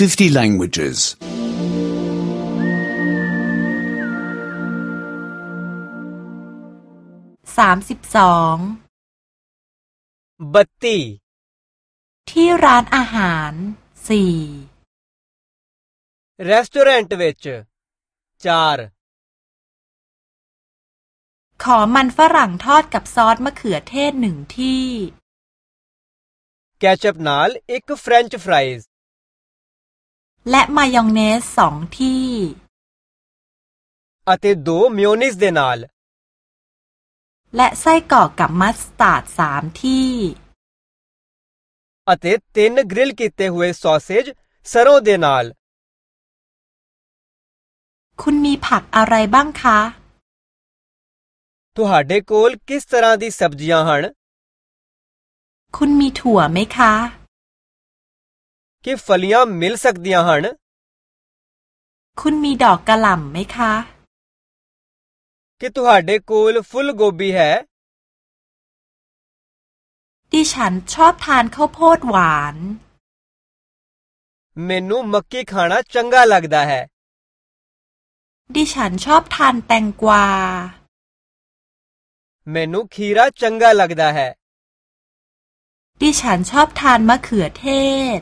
50 languages. 32 บัตตีที่ร้านอาหารสี่รีสอร์ทเวชจารขอมันฝรั่งทอดกับซอสมะเขือเทศหนึ่งที่ ketchup นัลเอกฟรนช์ฟรายส์ และมายองเนสสองที่ ਅਤੇ ਦੋ ਮਿਓਨੀਜ਼ ਦੇ ਨਾਲ และไส้กรอกกับมัสตาร์ดสามที่ ਅਤੇ ਤਿੰਨ ਗ੍ਰਿਲ ਕੀਤੇ ਹੋਏ ਸੌਸੇਜ ਸਰੋਂ ਦੇ ਨਾਲ คุณมีผักอะไรบ้างคะ ਤੁਹਾਡੇ ਕੋਲ ਕਿਸ ਤਰ੍ਹਾਂ ਦੀ ਸਬਜ਼ੀਆਂ ਹਨ คุณมีถั่วไหมคะ ਕਿ ਫਲੀਆਂ ਮਿਲ ਸਕਦੀਆਂ ਹਨ คุณมีดอกกระหล่ำไหมคะ ਕਿ ਤੁਹਾਡੇ ਕੋਲ ਫੁੱਲ ਗੋਭੀ ਹੈ ดิฉันชอบทานข้าวโพดหวาน ਮੈਨੂੰ ਮੱਕੀ ਖਾਣਾ ਚੰਗਾ ਲੱਗਦਾ ਹੈ ดิฉันชอบทานแตงกวา ਮੈਨੂੰ ਖੀਰਾ ਚੰਗਾ ਲੱਗਦਾ ਹੈ ดิฉันชอบทานมะเขือเทศ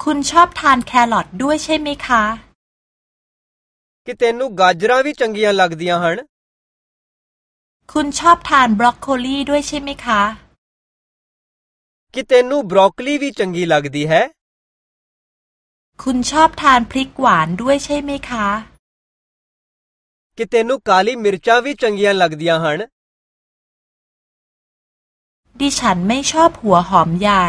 คุณชอบทานแครอทด้วยใช่ไหมคะ ਕਿ ਤੈਨੂੰ ਗਾਜਰਾਂ ਵੀ ਚੰਗੀਆਂ ਲੱਗਦੀਆਂ ਹਨ คุณชอบทานบรอกโคลีด้วยใช่ไหมคะ ਕਿ ਤੈਨੂੰ ਬਰੋਕਲੀ ਵੀ ਚੰਗੀ ਲੱਗਦੀ ਹੈ คุณชอบทานพริกหวานด้วยใช่ไหมคะ ਕਿ ਤੈਨੂੰ ਕਾਲੀ ਮਿਰਚਾਂ ਵੀ ਚੰਗੀਆਂ ਲੱਗਦੀਆਂ ਹਨ ดิฉันไม่ชอบหัวหอมใหญ่